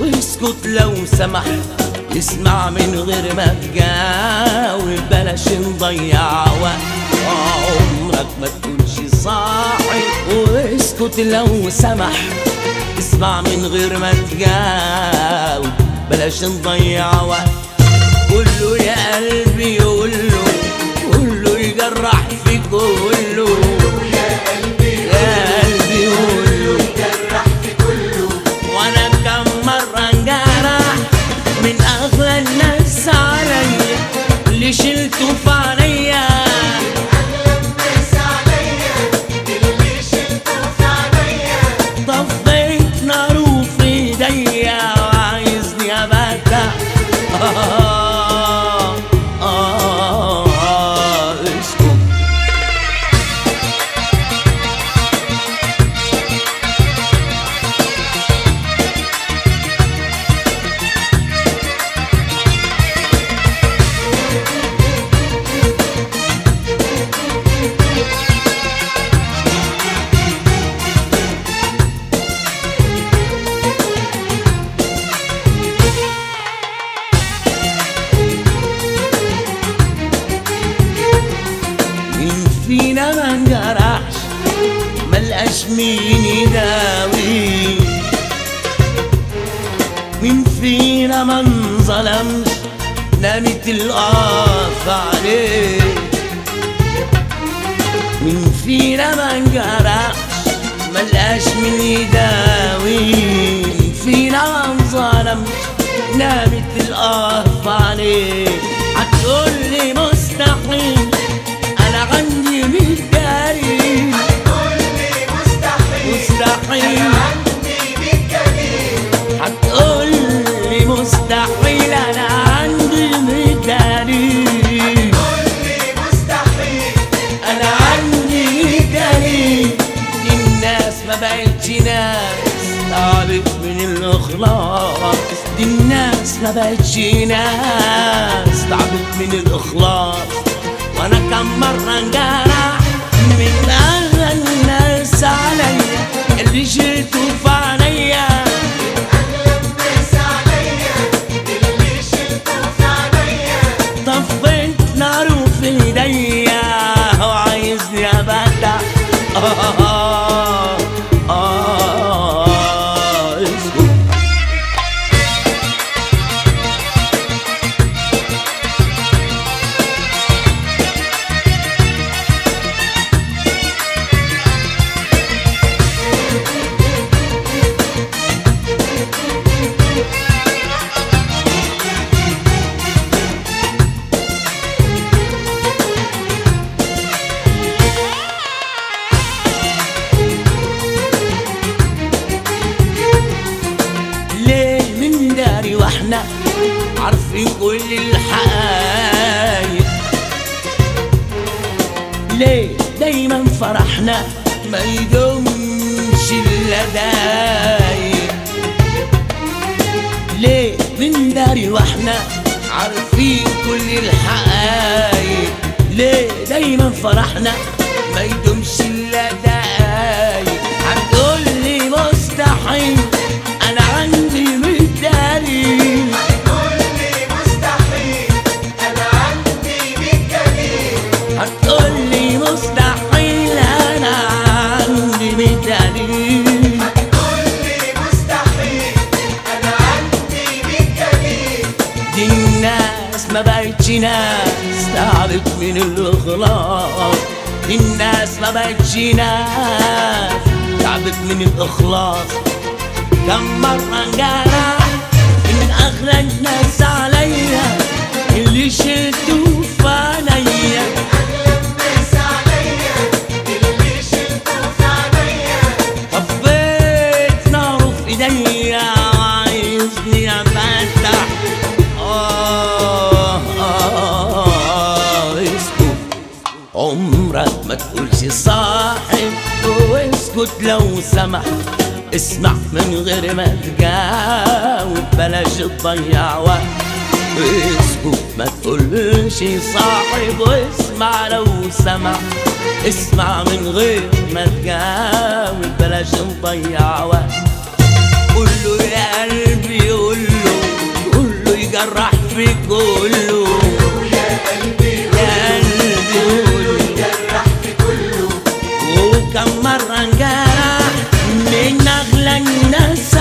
واسكت لو سمحت اسمع من غير ما تجاوب بلاش نضيع وقت. عمرك ما تكونش صاحي واسكت لو سمحت اسمع من غير ما تجاوب بلاش نضيع وقت. قوله يا قلبي قوله قوله يجرح فيك قوله ملقاش مين يداوي مين فينا ما انظلمش نامت القاف عليه. مين فينا ما انجرحش ملقاش مين يداوي مين فينا ما انظلمش نامت القاف عليه. الناس ما بقتش ناس تعبت من الاخلاص دي الناس ما بقتش ناس تعبت من الاخلاص وأنا كم مرة انجرح من اغلى الناس عليا اللي شلته في عارفين كل الحقايق ليه دايما فرحنا ما يدومش إلا دايق ليه من داري وإحنا عارفين كل الحقايق ليه دايما فرحنا بقتش ناس من الإخلاص. دي الناس ما ناس تعبت من الإخلاص. كم مرة انجرح من أغلى الناس عليا اللي شلته عمرك ما تقولش صاحب واسكت لو سمحت. اسمع من غير ما تجاوب بلاش تضيع وقت. اسكت ما تقولش صاحب واسمع لو سمح اسمع من غير ما تجاوب بلاش نضيع وقت. قول له يا قلبي قول له قول له يجرح فيك قول له ganas